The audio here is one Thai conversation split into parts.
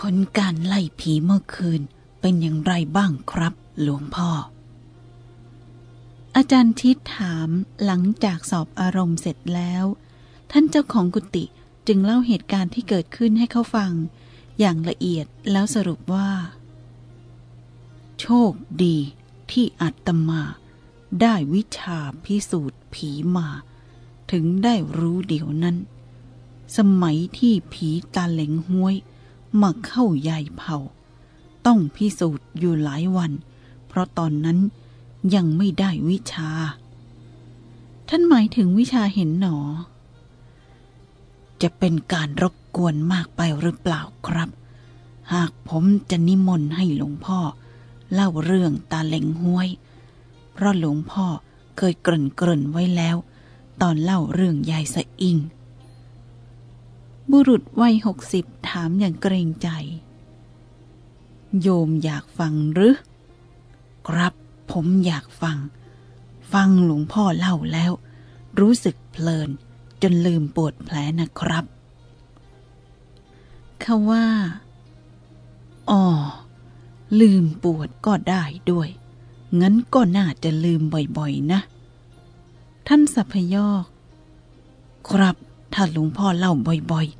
ผลการไล่ผีเมื่อคืนเป็นอย่างไรบ้างครับ หลวงพ่อ อาจารย์ทิศถามหลังจากสอบอารมณ์เสร็จแล้ว ท่านเจ้าของกุฏิจึงเล่าเหตุการณ์ที่เกิดขึ้นให้เขาฟัง อย่างละเอียดแล้วสรุปว่า โชคดีที่อาตมาได้วิชาพิสูจน์ผีมา ถึงได้รู้เดี๋ยวนั้น สมัยที่ผีตาเหลงห้วย มาเข้ายายเผา ต้องพิสูจน์อยู่หลายวัน เพราะตอนนั้นยังไม่ได้วิชา ท่านหมายถึงวิชาเห็นหนอ จะเป็นการรบกวนมากไปหรือเปล่าครับ หากผมจะนิมนต์ให้หลวงพ่อ เล่าเรื่องตาเหลงห้วย เพราะหลวงพ่อเคยเกริ่นเกริ่นไว้แล้ว ตอนเล่าเรื่องยายสะอิง บุรุษวัยหกสิบถามอย่างเกรงใจ โยมอยากฟังหรือ ครับผมอยากฟัง ฟังหลวงพ่อเล่าแล้ว รู้สึกเพลิน จนลืมปวดแผลนะครับเขาว่า อ๋อ ลืมปวดก็ได้ด้วย งั้นก็น่าจะลืมบ่อยๆนะ ท่านสัพยอก ครับถ้าหลวงพ่อเล่าบ่อยๆ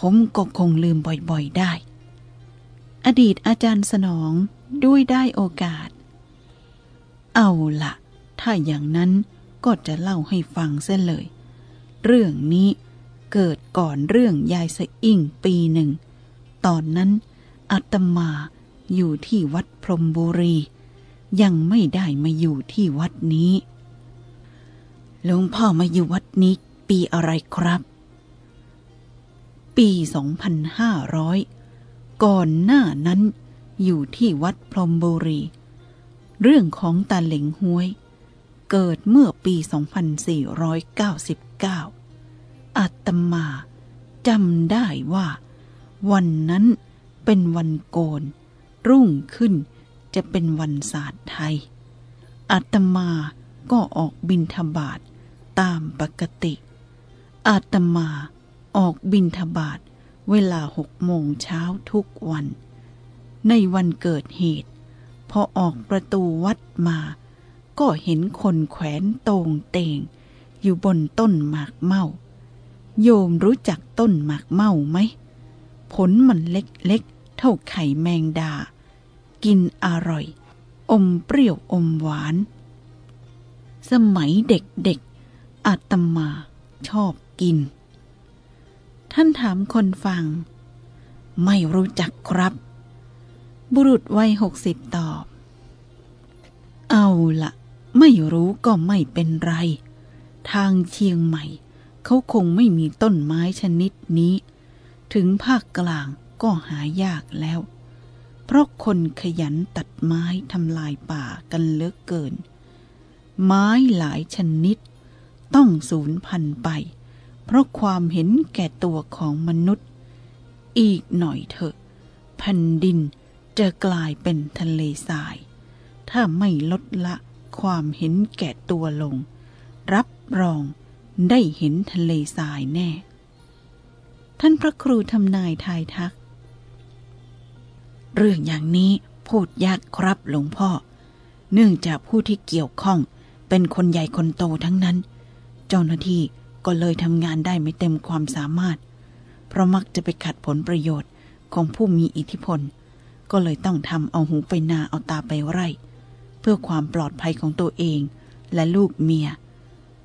ผมก็คงลืมบ่อยๆได้ อดีตอาจารย์สนองด้วยได้โอกาส เอาละถ้าอย่างนั้นก็จะเล่าให้ฟังเส้นเลย เรื่องนี้เกิดก่อนเรื่องยายสะอิ่งปีหนึ่ง ตอนนั้นอาตมาอยู่ที่วัดพรมบุรี ยังไม่ได้มาอยู่ที่วัดนี้หลวงพ่อมาอยู่วัดนี้ปีอะไรครับ ปี 2500 ก่อนหน้านั้นอยู่ที่วัดพรหมบุรี เรื่องของตาเหลงห้วย เกิดเมื่อปี 2499 อาตมาจำได้ว่า วันนั้นเป็นวันโกน รุ่งขึ้นจะเป็นวันศาสตร์ไทย อาตมาก็ออกบินทบาทตามปกติ อาตมา ออกบินทบาทเวลาหกโมงเช้าทุกวัน ในวันเกิดเหตุ พอออกประตูวัดมา ก็เห็นคนแขวนโตงเตง อยู่บนต้นหมากเมาโยมรู้จักต้นหมากเมาไหม ผลมันเล็กๆ เท่าไข่แมงดา กินอร่อย อมเปรี้ยวอมหวาน สมัยเด็กๆอาตมาชอบกิน ท่านถามคนฟัง ไม่รู้จักครับ บุรุษวัยหกสิบตอบ เอาละไม่รู้ก็ไม่เป็นไร ทางเชียงใหม่ เขาคงไม่มีต้นไม้ชนิดนี้ ถึงภาคกลางก็หายากแล้ว เพราะคนขยันตัดไม้ทำลายป่ากันเลือเกิน ไม้หลายชนิด ต้องสูญพันธุ์ไป เพราะความเห็นแก่ตัวของมนุษย์ อีกหน่อยเถอะแผ่นดินจะกลายเป็นทะเลทราย ถ้าไม่ลดละความเห็นแก่ตัวลง รับรองได้เห็นทะเลทรายแน่ ท่านพระครูทำนายทายทัก เรื่องอย่างนี้พูดยากครับหลวงพ่อ เนื่องจากผู้ที่เกี่ยวข้องเป็นคนใหญ่คนโตทั้งนั้น เจ้าหน้าที่ ก็เลยทำงานได้ไม่เต็มความสามารถ เพราะมักจะไปขัดผลประโยชน์ของผู้มีอิทธิพล ก็เลยต้องทำเอาหูไปนาเอาตาไปไร่ เพื่อความปลอดภัยของตัวเองและลูกเมีย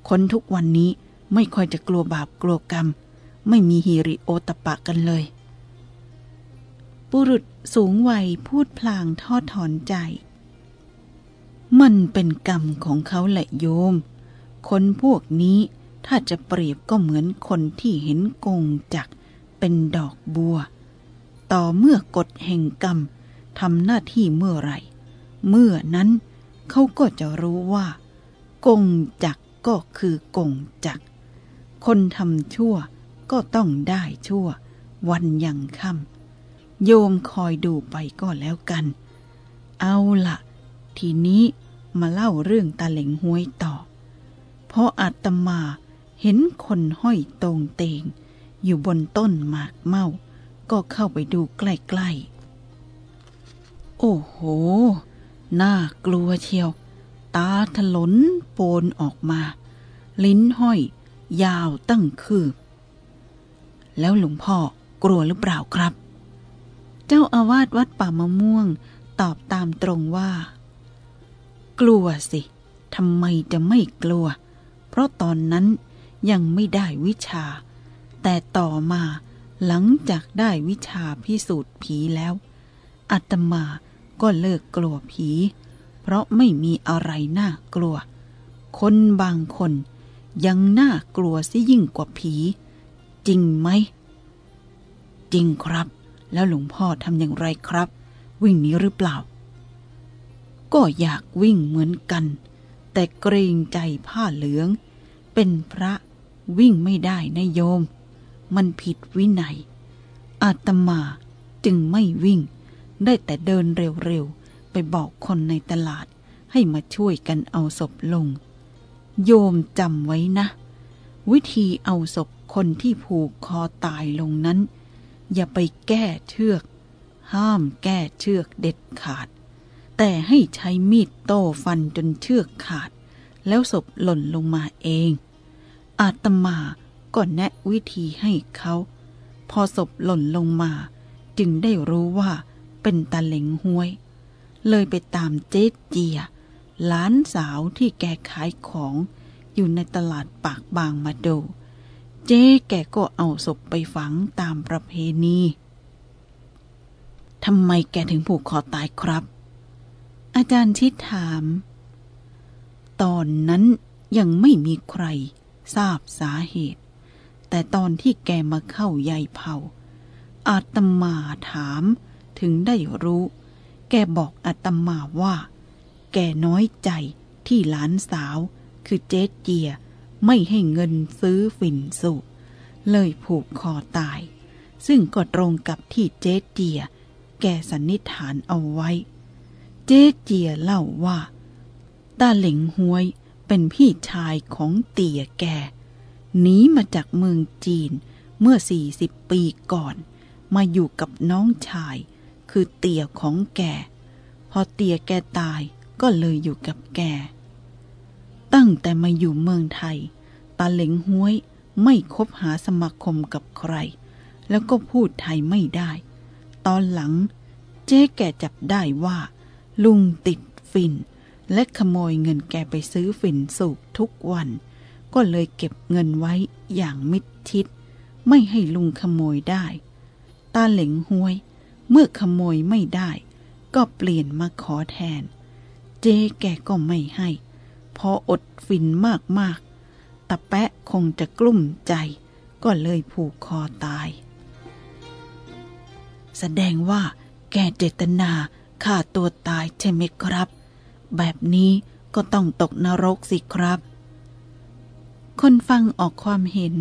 คนทุกวันนี้ไม่ค่อยจะกลัวบาปกลัวกรรม ไม่มีฮีริโอตปะกันเลยบุรุษสูงวัยพูดพลางทอดถอนใจ มันเป็นกรรมของเขาแหละโยม คนพวกนี้ ถ้าจะเปรียบก็เหมือนคนที่เห็นกงจักเป็นดอกบัว ต่อเมื่อกฎแห่งกรรมทำหน้าที่เมื่อไรเมื่อนั้นเขาก็จะรู้ว่า กงจักก็คือกงจัก คนทำชั่วก็ต้องได้ชั่ว วันยังค่ำโยมคอยดูไปก็แล้วกัน เอาละ ทีนี้มาเล่าเรื่องตาเหลงห้วยต่อ เพราะอาตมา เห็นคนห้อยตรงเตง อยู่บนต้นหมากเมาก็เข้าไปดูใกล้ๆ โอ้โห น่ากลัวเชียว ตาถลนโปนออกมา ลิ้นห้อย ยาวตั้งคืบ แล้วหลวงพ่อกลัวหรือเปล่าครับ เจ้าอาวาสวัดป่ามะม่วงตอบตามตรงว่า กลัวสิ ทำไมจะไม่กลัว เพราะตอนนั้น ยังไม่ได้วิชา แต่ต่อมาหลังจากได้วิชาพิสูจน์ผีแล้วอาตมาก็เลิกกลัวผี เพราะไม่มีอะไรน่ากลัว คนบางคนยังน่ากลัวซิยิ่งกว่าผี จริงไหม จริงครับ แล้วหลวงพ่อทำอย่างไรครับ วิ่งหนี้หรือเปล่า ก็อยากวิ่งเหมือนกัน แต่เกรงใจผ้าเหลือง เป็นพระ วิ่งไม่ได้นะโยม มันผิดวินัย อาตมาจึงไม่วิ่ง ได้แต่เดินเร็วๆ ไปบอกคนในตลาดให้มาช่วยกันเอาศพลง โยมจำไว้นะ วิธีเอาศพคนที่ผูกคอตายลงนั้น อย่าไปแก้เชือก ห้ามแก้เชือกเด็ดขาด แต่ให้ใช้มีดโต้ฟันจนเชือกขาด แล้วศพหล่นลงมาเอง อาตมาก็แนะวิธีให้เขา พอศพหล่นลงมา จึงได้รู้ว่าเป็นตาเหลงห้วย เลยไปตามเจ๊เจียหลานสาวที่แกขายของอยู่ในตลาดปากบางมาดู เจ๊แกก็เอาศพไปฝังตามประเพณีทำไมแกถึงผูกคอตายครับ อาจารย์ชิดถาม ตอนนั้นยังไม่มีใคร ทราบสาเหตุ แต่ตอนที่แกมาเข้ายายเผาอาตมาถามถึงได้รู้ แกบอกอาตมาว่า แกน้อยใจที่หลานสาวคือเจ๊เจียไม่ให้เงินซื้อฝิ่นสูบเลยผูกคอตาย ซึ่งก็ตรงกับที่เจ๊เจีย แกสันนิษฐานเอาไว้ เจ๊เจียเล่าว่าตาเหลงหวย เป็นพี่ชายของเตี่ยแกหนีมาจากเมืองจีนเมื่อ 40 ปีก่อน มาอยู่กับน้องชาย คือเตี่ยของแก พอเตี่ยแกตายก็เลยอยู่กับแก ตั้งแต่มาอยู่เมืองไทย ตาเหลงห้วยไม่คบหาสมาคมกับใคร แล้วก็พูดไทยไม่ได้ ตอนหลัง เจ๊แกจับได้ว่า ลุงติดฟิน และขโมยเงินแกไปซื้อฝิ่นสูบทุกวัน ก็เลยเก็บเงินไว้อย่างมิดชิด ไม่ให้ลุงขโมยได้ ตาเหลงห้วย เมื่อขโมยไม่ได้ ก็เปลี่ยนมาขอแทน เจ๊แกก็ไม่ให้ พออดฝิ่นมากๆตะแปะคงจะกลุ้มใจ ก็เลยผูกคอตาย แสดงว่าแกเจตนาฆ่าตัวตายใช่ไหมครับ แบบนี้ก็ต้องตกนรกสิครับ คนฟังออกความเห็น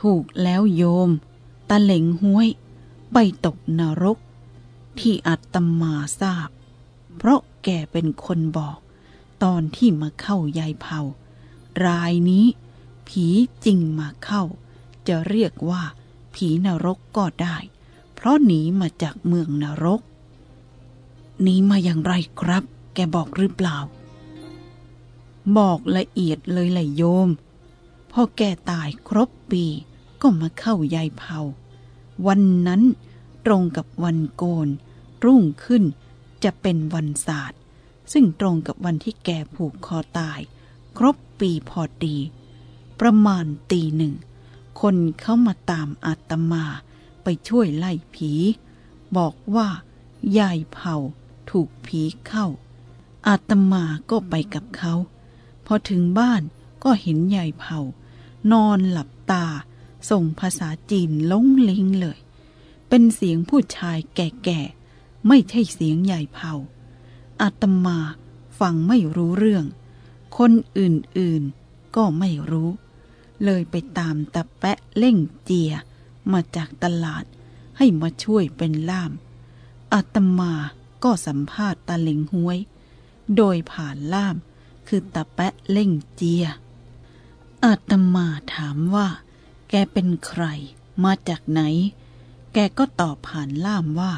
ถูกแล้วโยมตาเหลงห้วย ไปตกนรก ที่อาตมาทราบ เพราะแกเป็นคนบอก ตอนที่มาเข้ายายเผารายนี้ ผีจริงมาเข้า จะเรียกว่า ผีนรกก็ได้ เพราะหนีมาจากเมืองนรก นี้มาอย่างไรครับ แกบอกหรือเปล่า บอกละเอียดเลยหละโยม พอแกตายครบปีก็มาเข้ายายเผา วันนั้นตรงกับวันโกน รุ่งขึ้นจะเป็นวันศาสตร์ซึ่งตรงกับวันที่แกผูกคอตาย ครบปีพอดี ประมาณตีหนึ่ง คนเข้ามาตามอาตมาไปช่วยไล่ผี บอกว่ายายเผา ถูกผีเข้า อาตมาก็ไปกับเขา พอถึงบ้านก็เห็นยายเผานอนหลับตา ส่งภาษาจีนล้งลิงเลย เป็นเสียงผู้ชายแก่ๆ ไม่ใช่เสียงยายเผาอาตมาฟังไม่รู้เรื่อง คนอื่นๆก็ไม่รู้ เลยไปตามตะแปะเล่งเจียมาจากตลาดให้มาช่วยเป็นล่ามอาตมา ก็สัมภาษณ์ตาเหลงห้วย โดยผ่านล่ามคือตะแปะเล่งเจีย อาตมาถามว่า แกเป็นใคร มาจากไหน แกก็ตอบผ่านล่ามว่า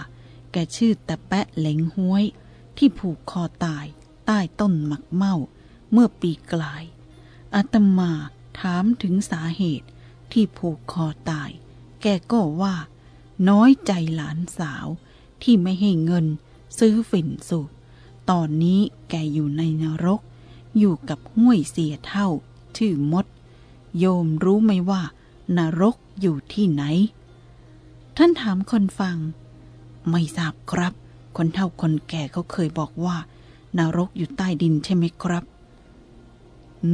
แกชื่อตะแปะเหลงห้วย ที่ผูกคอตายใต้ต้นหมักเมาเมื่อปีกลาย อาตมาถามถึงสาเหตุที่ผูกคอตาย แกก็ว่า น้อยใจหลานสาวที่ไม่ให้เงิน ซื้อฝิ่นสูบ ตอนนี้แกอยู่ในนรก อยู่กับห้วยเสียเท่า ชื่อมด โยมรู้ไหมว่า นรกอยู่ที่ไหน ท่านถามคนฟัง ไม่ทราบครับ คนเท่าคนแก่เขาเคยบอกว่า นรกอยู่ใต้ดินใช่ไหมครับ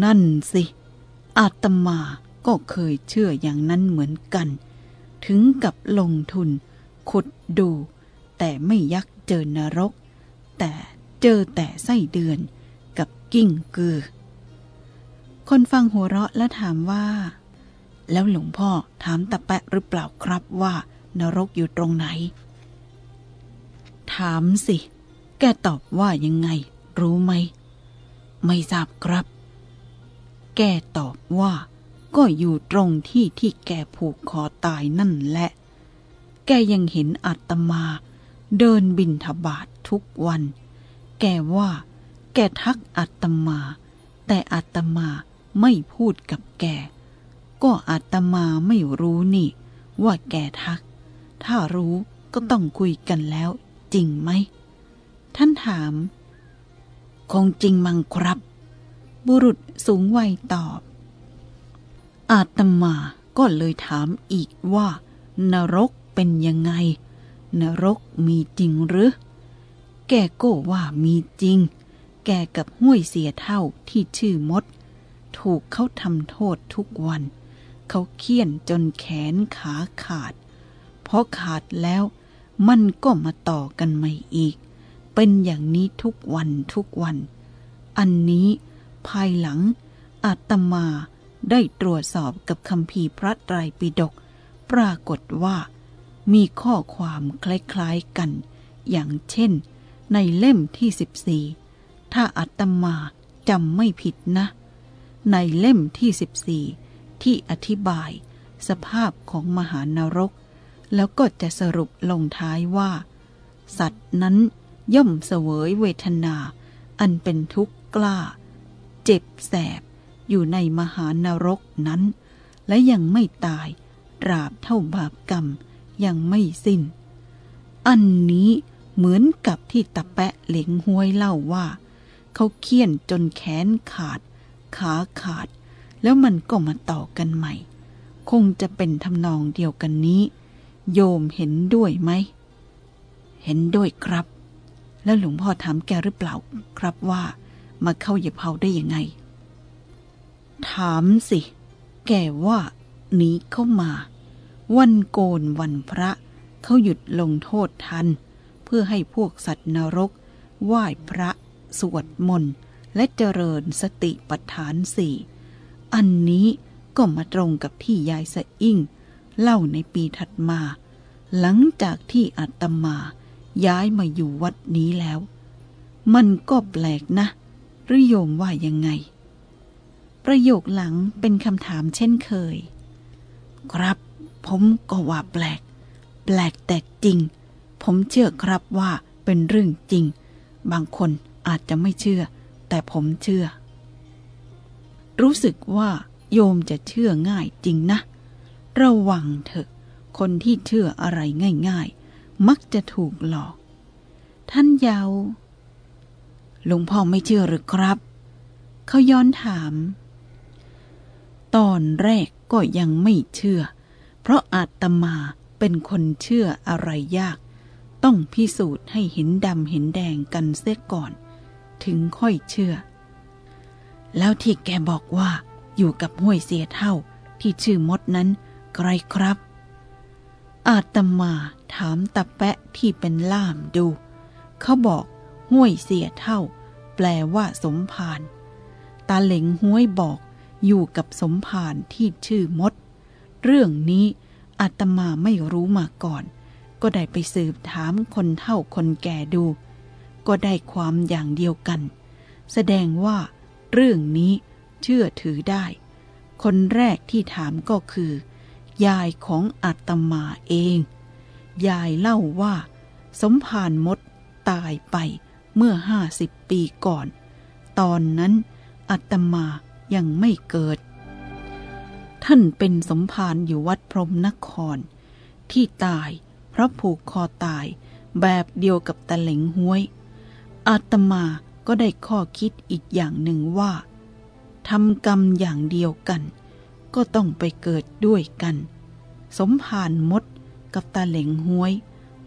นั่นสิ อาตมาก็เคยเชื่ออย่างนั้นเหมือนกัน ถึงกับลงทุนขุดดู แต่ไม่ยัก เจอนรก แต่เจอแต่ไส้เดือนกับกิ้งกือ คนฟังหัวเราะและถามว่า แล้วหลวงพ่อถามตะแปะหรือเปล่าครับว่านรกอยู่ตรงไหน ถามสิ แกตอบว่ายังไง รู้ไหม ไม่ทราบครับ แกตอบว่า ก็อยู่ตรงที่ที่แกผูกคอตายนั่นแหละ แกยังเห็นอาตมา เดินบินทบาททุกวัน แกว่า แกทักอาตมา แต่อาตมาไม่พูดกับแก ก็อาตมาไม่รู้นี่ ว่าแกทัก ถ้ารู้ก็ต้องคุยกันแล้วจริงไหม ท่านถาม คงจริงมังครับ บุรุษสูงวัยตอบ อาตมาก็เลยถามอีกว่า นรกเป็นยังไง นรกมีจริงหรือ แกก็ว่ามีจริง แกกับห้วยเสียเท่าที่ชื่อมด ถูกเขาทำโทษทุกวัน เขาเคี่ยนจนแขนขาขาด เพราะขาดแล้วมันก็มาต่อกันใหม่อีก เป็นอย่างนี้ทุกวันทุกวัน อันนี้ภายหลังอาตมาได้ตรวจสอบกับคำพีร์พระไตรปิฎกปรากฏว่า มีข้อความคล้ายๆกัน อย่างเช่น ในเล่มที่ 14 ถ้าอาตมาจำไม่ผิดนะ ในเล่มที่ 14 ที่อธิบายสภาพของมหานรก แล้วก็จะสรุปลงท้ายว่า สัตว์นั้นย่อมเสวยเวทนา อันเป็นทุกข์กล้า เจ็บแสบอยู่ในมหานรกนั้น และยังไม่ตายตราบเท่าบาปกรรม ยังไม่สิ้น อันนี้เหมือนกับที่ตะแปะเหลงห้วยเล่าว่า เขาเคี่ยนจนแขนขาด ขาขาด แล้วมันก็มาต่อกันใหม่ คงจะเป็นทำนองเดียวกันนี้ โยมเห็นด้วยไหม เห็นด้วยครับ แล้วหลวงพ่อถามแกหรือเปล่าครับว่า มาเข้าเหยียบเผาได้ยังไง ถามสิ แกว่าหนีเข้ามา วันโกนวันพระ เขาหยุดลงโทษทัน เพื่อให้พวกสัตว์นรก ไหว้พระ สวดมนต์ และเจริญสติปัฏฐานสี่ อันนี้ก็มาตรงกับที่ยายสะอิ่ง เล่าในปีถัดมา หลังจากที่อาตมาย้ายมาอยู่วัดนี้แล้ว มันก็แปลกนะหรือโยมว่ายังไง ประโยคหลังเป็นคำถามเช่นเคย ครับ ผมก็ว่าแปลก แปลกแต่จริง ผมเชื่อครับว่าเป็นเรื่องจริง บางคนอาจจะไม่เชื่อ แต่ผมเชื่อ รู้สึกว่าโยมจะเชื่อง่ายจริงนะ ระวังเถอะ คนที่เชื่ออะไรง่าย ๆ มักจะถูกหลอก ท่านยาวหลวงพ่อไม่เชื่อหรือครับ เขาย้อนถาม ตอนแรกก็ยังไม่เชื่อ เพราะอาตมาเป็นคนเชื่ออะไรยาก ต้องพิสูจน์ให้เห็นดำเห็นแดงกันเสียก่อน ถึงค่อยเชื่อ แล้วที่แกบอกว่าอยู่กับห้วยเสียเท่าที่ชื่อมดนั้นใครครับ อาตมาถามตะแปะที่เป็นล่ามดู เขาบอกห้วยเสียเท่า แปลว่าสมภารตาเหลงห้วยบอกอยู่กับสมภารที่ชื่อมด เรื่องนี้อาตมาไม่รู้มาก่อน ก็ได้ไปสืบถามคนเฒ่าคนแก่ดู ก็ได้ความอย่างเดียวกัน แสดงว่า เรื่องนี้เชื่อถือได้ คนแรกที่ถามก็คือ ยายของอาตมาเอง ยายเล่าว่า สมภารมดตายไปเมื่อห้าสิบปีก่อน ตอนนั้นอาตมายังไม่เกิด ท่านเป็นสมภารอยู่วัดพรมนคร ที่ตายเพราะผูกคอตายแบบเดียวกับตะเหลงห้วย อาตมาก็ได้ข้อคิดอีกอย่างหนึ่งว่าทำกรรมอย่างเดียวกัน ก็ต้องไปเกิดด้วยกัน สมภารมดกับตาเหลงห้วย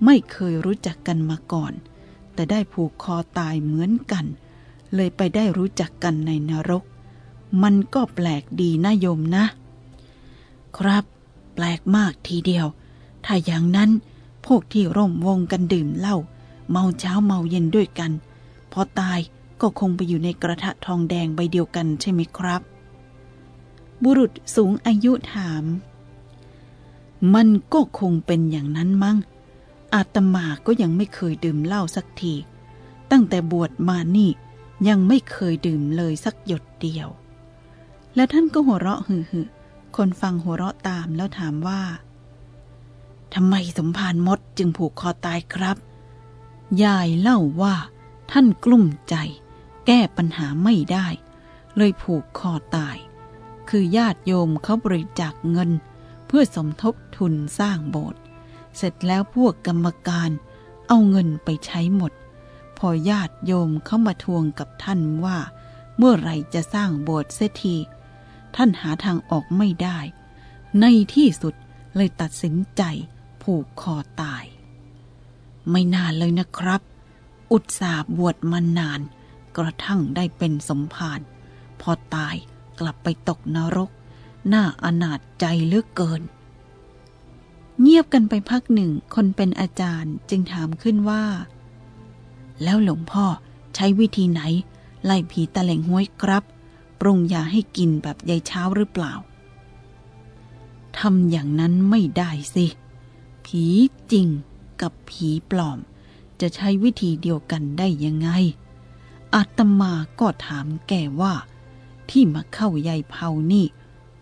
ไม่เคยรู้จักกันมาก่อน แต่ได้ผูกคอตายเหมือนกัน เลยไปได้รู้จักกันในนรก มันก็แปลกดีนะโยมนะ ครับ แปลกมากทีเดียว ถ้าอย่างนั้นพวกที่ร่มวงกันดื่มเหล้าเมาเช้าเมาเย็นด้วยกัน พอตายก็คงไปอยู่ในกระทะทองแดงใบเดียวกันใช่ไหมครับ บุรุษสูงอายุถาม มันก็คงเป็นอย่างนั้นมั้ง อาตมาก็ยังไม่เคยดื่มเหล้าสักที ตั้งแต่บวชมานี่ยังไม่เคยดื่มเลยสักหยดเดียว และท่านก็หัวเราะหึ่ คนฟังหัวเราะตามแล้วถามว่าทำไมสมภารมดจึงผูกคอตายครับ ยายเล่าว่า ท่านกลุ้มใจ แก้ปัญหาไม่ได้ เลยผูกคอตาย คือญาติโยมเขาบริจาคเงิน เพื่อสมทบทุนสร้างโบสถ์เสร็จแล้วพวกกรรมการเอาเงินไปใช้หมด พอญาติโยมเขามาทวงกับท่านว่า เมื่อไรจะสร้างโบสถ์เสียที ท่านหาทางออกไม่ได้ ในที่สุดเลยตัดสินใจผูกคอตาย ไม่นานเลยนะครับ อุตสาบวชมานาน กระทั่งได้เป็นสมภารพอตายกลับไปตกนรก น่าอนาจใจเลือกเกิน เงียบกันไปพักหนึ่งคนเป็นอาจารย์จึงถามขึ้นว่า แล้วหลวงพ่อใช้วิธีไหน ไล่ผีตะเลงห้วยครับ ปรุงยาให้กินแบบยายเช้าหรือเปล่าทำอย่างนั้นไม่ได้สิ ผีจริงกับผีปลอม จะใช้วิธีเดียวกันได้ยังไง อาตมาก็ถามแกว่า ที่มาเข้ายายเผานี่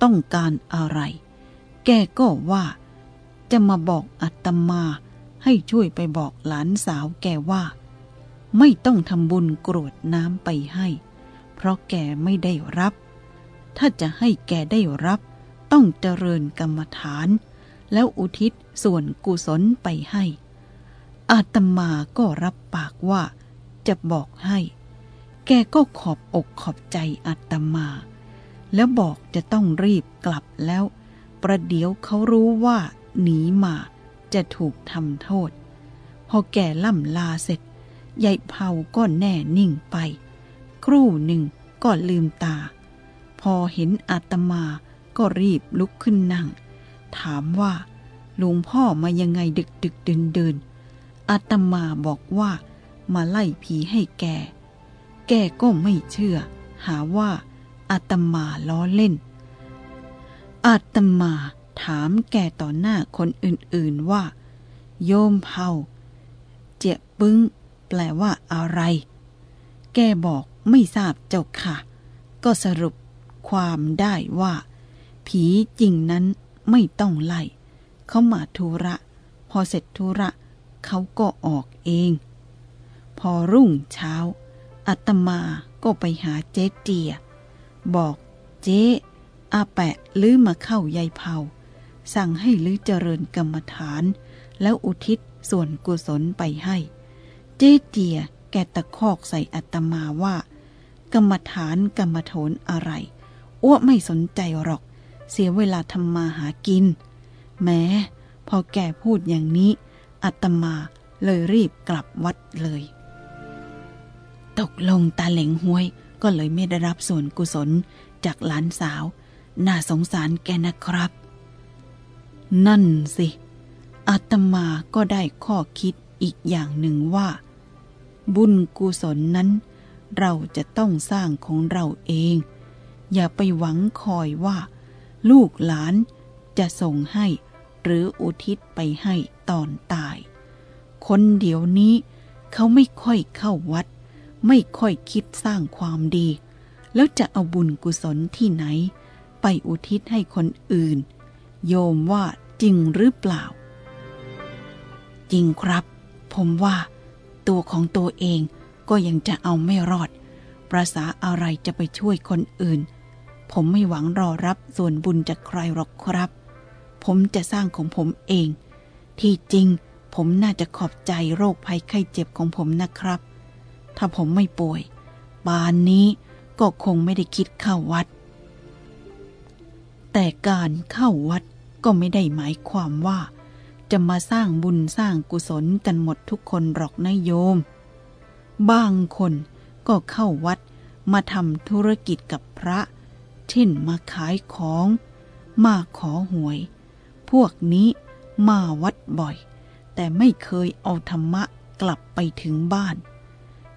ต้องการอะไร แกก็ว่า จะมาบอกอาตมาให้ช่วยไปบอกหลานสาวแกว่า ไม่ต้องทำบุญกรวดน้ำไปให้ เพราะแกไม่ได้รับ ถ้าจะให้แกได้รับ ต้องเจริญกรรมฐาน แล้วอุทิศส่วนกุศลไปให้ อาตมาก็รับปากว่าจะบอกให้ แกก็ขอบอกขอบใจอาตมา แล้วบอกจะต้องรีบกลับแล้ว ประเดี๋ยวเขารู้ว่าหนีมาจะถูกทำโทษ พอแกล่ำลาเสร็จยายเผาก็แน่นิ่งไป ครู่หนึ่งก็ลืมตา พอเห็นอาตมาก็รีบลุกขึ้นนั่ง ถามว่าหลวงพ่อมายังไงดึกดึกเดินเดินอาตมาบอกว่ามาไล่ผีให้แก แกก็ไม่เชื่อ หาว่าอาตมาล้อเล่น อาตมาถามแกต่อหน้าคนอื่นๆว่า โยมเผาเจ็บปึ้ง แปลว่าอะไร แกบอก ไม่ทราบเจ้าค่ะ ก็สรุปความได้ว่า ผีจริงนั้นไม่ต้องไล่ เขามาธุระ พอเสร็จธุระเขาก็ออกเอง พอรุ่งเช้าอาตมาก็ไปหาเจ๊เจีย บอกเจ๊อาแปะลื้อมาเข้ายายเผา สั่งให้ลื้อเจริญกรรมฐาน แล้วอุทิศส่วนกุศลไปให้ เจ๊เจียแกตะคอกใส่อัตมาว่า กรรมฐานกรรมโถนอะไร อ้วไม่สนใจหรอก เสียเวลาทำมาหากิน แม้ พอแกพูดอย่างนี้ อัตมาเลยรีบกลับวัดเลย ตกลงตาเหลงห้วยก็เลยไม่ได้รับส่วนกุศลจากหลานสาว น่าสงสารแกนะครับ นั่นสิอาตมาก็ได้ข้อคิดอีกอย่างหนึ่งว่า บุญกุศลนั้น เราจะต้องสร้างของเราเอง อย่าไปหวังคอยว่า ลูกหลานจะส่งให้ หรืออุทิศไปให้ตอนตาย คนเดี๋ยวนี้เขาไม่ค่อยเข้าวัด ไม่ค่อยคิดสร้างความดี แล้วจะเอาบุญกุศลที่ไหน ไปอุทิศให้คนอื่น โยมว่าจริงหรือเปล่า จริงครับ ผมว่า ตัวของตัวเอง ก็ยังจะเอาไม่รอด ประษาอะไรจะไปช่วยคนอื่น ผมไม่หวังรอรับส่วนบุญจากใครหรอกครับ ผมจะสร้างของผมเอง ที่จริง ผมน่าจะขอบใจโรคภัยไข้เจ็บของผมนะครับ ถ้าผมไม่ป่วยปานนี้ก็คงไม่ได้คิดเข้าวัด แต่การเข้าวัดก็ไม่ได้หมายความว่า จะมาสร้างบุญสร้างกุศลกันหมดทุกคนหรอกนะโยม บางคนก็เข้าวัดมาทำธุรกิจกับพระ เช่นมาขายของ มาขอหวย พวกนี้มาวัดบ่อย แต่ไม่เคยเอาธรรมะกลับไปถึงบ้าน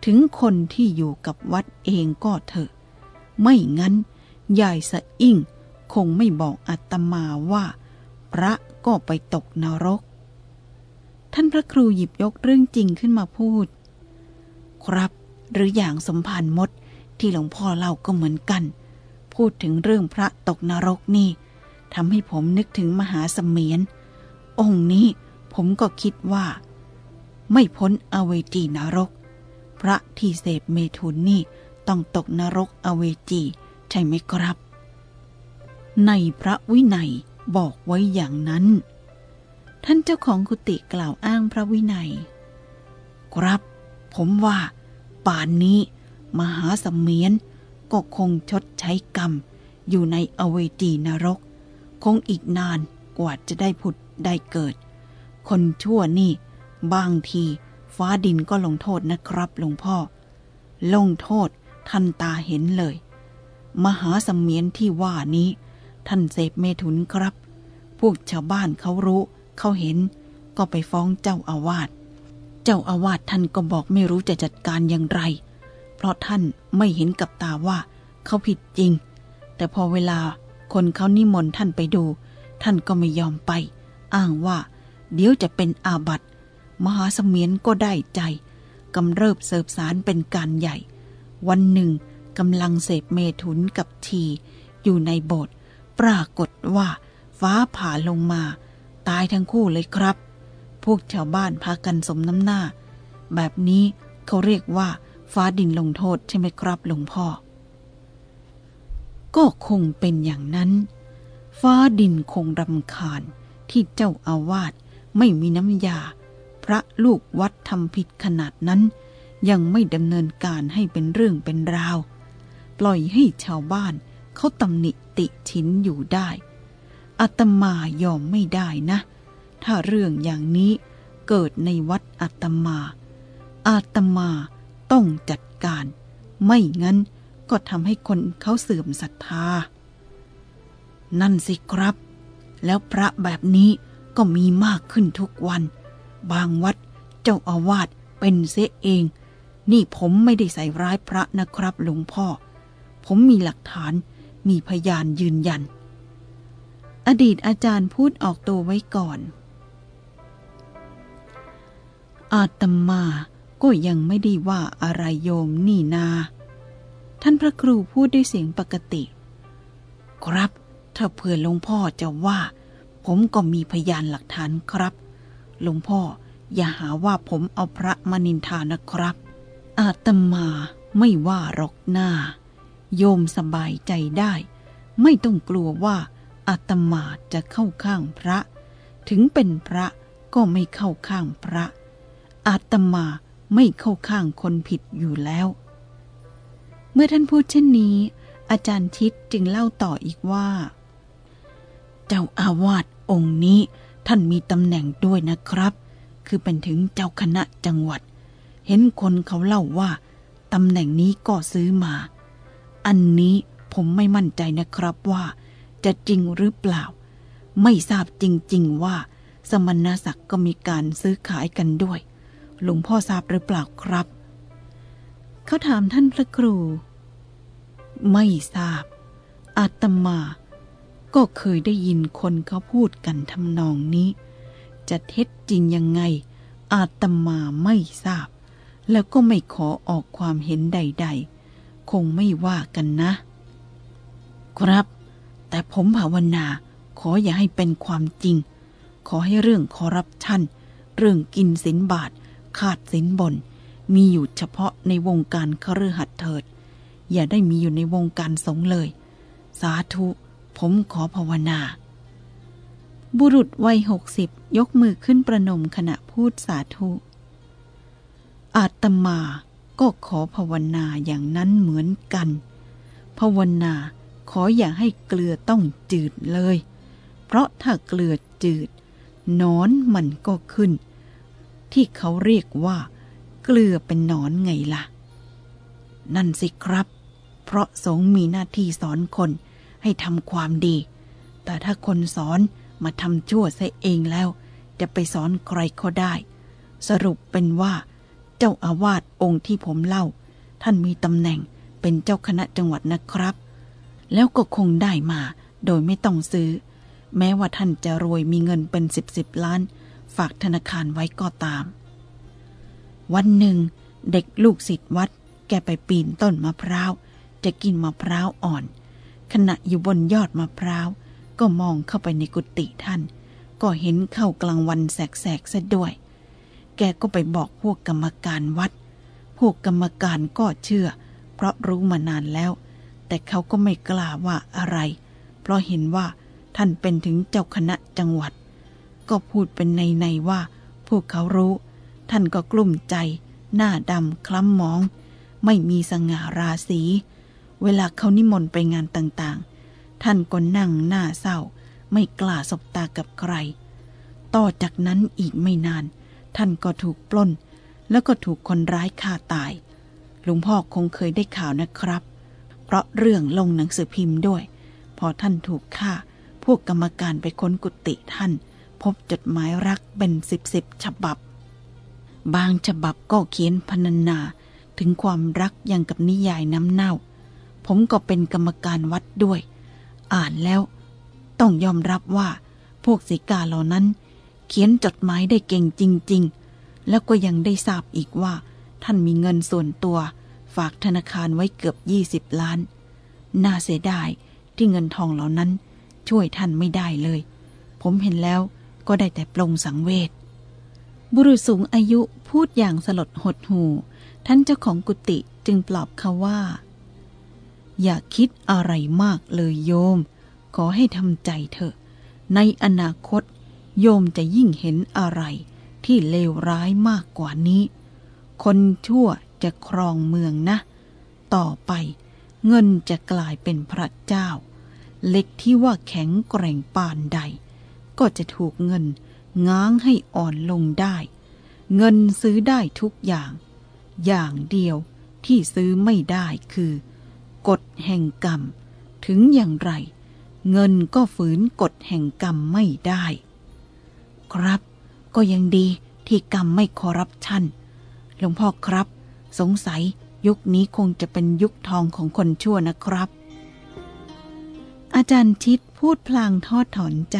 ถึงคนที่อยู่กับวัดเองก็เถอะ ไม่งั้นยายสะอิ่งคงไม่บอกอาตมาว่า พระก็ไปตกนรก ท่านพระครูหยิบยกเรื่องจริงขึ้นมาพูด ครับ หรืออย่างสมภารมดที่หลวงพ่อเล่าก็เหมือนกัน พูดถึงเรื่องพระตกนรกนี่ทำให้ผมนึกถึงมหาสมียน องค์นี้ผมก็คิดว่า ไม่พ้นอเวจีนรก พระที่เสพเมถุนนี่ต้องตกนรกอเวจี ใช่ไหมครับ ในพระวินัยบอกไว้อย่างนั้น ท่านเจ้าของกุฏิกล่าวอ้างพระวินัย ครับ ผมว่า ป่านนี้ มหาสมียนก็คงชดใช้กรรม อยู่ในอเวจีนรก คงอีกนานกว่าจะได้ผุดได้เกิด คนชั่วนี่ บางทีฟ้าดินก็ลงโทษนะครับหลวงพ่อ ลงโทษท่านตาเห็นเลย มหาสมียนที่ว่านี้ ท่านเสพเมถุนครับ พวกชาวบ้านเขารู้เขาเห็นก็ไปฟ้องเจ้าอาวาส เจ้าอาวาสท่านก็บอกไม่รู้จะจัดการอย่างไร เพราะท่านไม่เห็นกับตาว่าเขาผิดจริง แต่พอเวลาคนเขานิมนต์ท่านไปดู ท่านก็ไม่ยอมไป อ้างว่า เดี๋ยวจะเป็นอาบัติ มหาสมียนก็ได้ใจกำเริบเสบสารเป็นการใหญ่ วันหนึ่งกำลังเสพเมถุนกับที อยู่ในโบสถ์ปรากฏว่า ฟ้าผ่าลงมา ตายทั้งคู่เลยครับ พวกชาวบ้านพากันสมน้ำหน้า แบบนี้เขาเรียกว่า ฟ้าดินลงโทษใช่ไหมครับหลวงพ่อ ก็คงเป็นอย่างนั้น ฟ้าดินคงรำคาญที่เจ้าอาวาสไม่มีน้ำยา พระลูกวัดทำผิดขนาดนั้น ยังไม่ดำเนินการให้เป็นเรื่องเป็นราว ปล่อยให้ชาวบ้านเขาตำหนิติชินอยู่ได้อาตมายอมไม่ได้นะ ถ้าเรื่องอย่างนี้เกิดในวัดอาตมา อาตมาต้องจัดการ ไม่งั้นก็ทำให้คนเขาเสื่อมศรัทธา นั่นสิครับ แล้วพระแบบนี้ก็มีมากขึ้นทุกวัน บางวัดเจ้าอาวาสเป็นเสเอง นี่ผมไม่ได้ใส่ร้ายพระนะครับหลวงพ่อ ผมมีหลักฐานมีพยานยืนยัน อดีตอาจารย์พูดออกตัวไว้ก่อน อาตมาก็ยังไม่ได้ว่าอะไรโยมนี่นา ท่านพระครูพูดด้วยเสียงปกติ ครับ ถ้าเผื่อหลวงพ่อจะว่า ผมก็มีพยานหลักฐานครับ หลวงพ่ออย่าหาว่าผมเอาพระมานินทานะครับ อาตมาไม่ว่าหรอกหน้า โยมสบายใจได้ ไม่ต้องกลัวว่าอาตมาจะเข้าข้างพระ ถึงเป็นพระก็ไม่เข้าข้างพระ อาตมาไม่เข้าข้างคนผิดอยู่แล้ว เมื่อท่านพูดเช่นนี้ อาจารย์ชิดจึงเล่าต่ออีกว่า เจ้าอาวาสองค์นี้ท่านมีตำแหน่งด้วยนะครับ คือเป็นถึงเจ้าคณะจังหวัด เห็นคนเขาเล่าว่าตำแหน่งนี้ก็ซื้อมา อันนี้ผมไม่มั่นใจนะครับว่า จะจริงหรือเปล่า ไม่ทราบจริง ๆ ว่า สมณศักดิ์ก็มีการซื้อขายกันด้วย หลวงพ่อทราบหรือเปล่าครับ เขาถามท่านพระครู ไม่ทราบ อาตมา ก็เคยได้ยินคนเขาพูดกันทำนองนี้ จะเท็จจริงยังไง อาตมาไม่ทราบ แล้วก็ไม่ขอออกความเห็นใด ๆ คงไม่ว่ากันนะ ครับ แต่ผมภาวนาขออย่าให้เป็นความจริง ขอให้เรื่องคอรัปชันเรื่องกินสินบาท ขาดสินบน มีอยู่เฉพาะในวงการคฤหัสถ์เถิด อย่าได้มีอยู่ในวงการสงเลย สาธุ ผมขอภาวนา บุรุษวัยหกสิบยกมือขึ้นประนมขณะพูดสาธุ อาตมาก็ขอภาวนาอย่างนั้นเหมือนกัน ภาวนาขออย่าให้เกลือต้องจืดเลย เพราะถ้าเกลือจืดนอนมันก็ขึ้น ที่เขาเรียกว่า เกลือเป็นนอนไงล่ะ นั่นสิครับ เพราะสงมีหน้าที่สอนคนให้ทำความดี แต่ถ้าคนสอนมาทำชั่วซะเองแล้ว จะไปสอนใครก็ได้ สรุปเป็นว่า เจ้าอาวาสองค์ที่ผมเล่า ท่านมีตำแหน่งเป็นเจ้าคณะจังหวัดนะครับ แล้วก็คงได้มาโดยไม่ต้องซื้อ แม้ว่าท่านจะรวยมีเงินเป็นสิบสิบล้าน ฝากธนาคารไว้ก็ตาม วันหนึ่ง เด็กลูกศิษย์วัด แกไปปีนต้นมะพร้าว จะกินมะพร้าวอ่อน ขณะอยู่บนยอดมะพร้าว ก็มองเข้าไปในกุฏิท่าน ก็เห็นเข้ากลางวันแสกๆซะด้วย แกก็ไปบอกพวกกรรมการวัด พวกกรรมการก็เชื่อ เพราะรู้มานานแล้ว แต่เขาก็ไม่กล้าว่าอะไร เพราะเห็นว่าท่านเป็นถึงเจ้าคณะจังหวัด ก็พูดเป็นในในว่า พวกเขารู้ ท่านก็กลุ้มใจ หน้าดำคล้ำมอง ไม่มีสง่าราศี เวลาเขานิมนต์ไปงานต่างๆ ท่านก็นั่งหน้าเศร้า ไม่กล้าสบตากับใคร ต่อจากนั้นอีกไม่นาน ท่านก็ถูกปล้น แล้วก็ถูกคนร้ายฆ่าตาย หลวงพ่อคงเคยได้ข่าวนะครับ เพราะเรื่องลงหนังสือพิมพ์ด้วย พอท่านถูกฆ่า พวกกรรมการไปค้นกุฏิท่าน พบจดหมายรักเป็นสิบสิบฉบับ บางฉบับก็เขียนพรรณนาถึงความรักอย่างกับนิยายน้ำเน่า ผมก็เป็นกรรมการวัดด้วย อ่านแล้ว ต้องยอมรับว่า พวกสีกาเหล่านั้น เขียนจดหมายได้เก่งจริง ๆ แล้วก็ยังได้ทราบอีกว่า ท่านมีเงินส่วนตัว ฝากธนาคารไว้เกือบยี่สิบล้าน น่าเสียดายที่เงินทองเหล่านั้นช่วยท่านไม่ได้เลย ผมเห็นแล้ว ก็ได้แต่ปลงสังเวช บุรุษสูงอายุพูดอย่างสลดหดหูท่านเจ้าของกุฏิจึงปลอบเขาว่า อย่าคิดอะไรมากเลยโยม ขอให้ทำใจเถอะ ในอนาคต โยมจะยิ่งเห็นอะไรที่เลวร้ายมากกว่านี้ คนชั่วจะครองเมืองนะ ต่อไปเงินจะกลายเป็นพระเจ้า เล็กที่ว่าแข็งแกร่งปานใด ก็จะถูกเงินง้างให้อ่อนลงได้ เงินซื้อได้ทุกอย่าง อย่างเดียวที่ซื้อไม่ได้คือกฎแห่งกรรม ถึงอย่างไร เงินก็ฝืนกฎแห่งกรรมไม่ได้ ครับ ก็ยังดีที่กรรมไม่คอรัปชันหลวงพ่อครับ สงสัยยุคนี้คงจะเป็นยุคทองของคนชั่วนะครับ อาจารย์ชิดพูดพลางทอดถอนใจ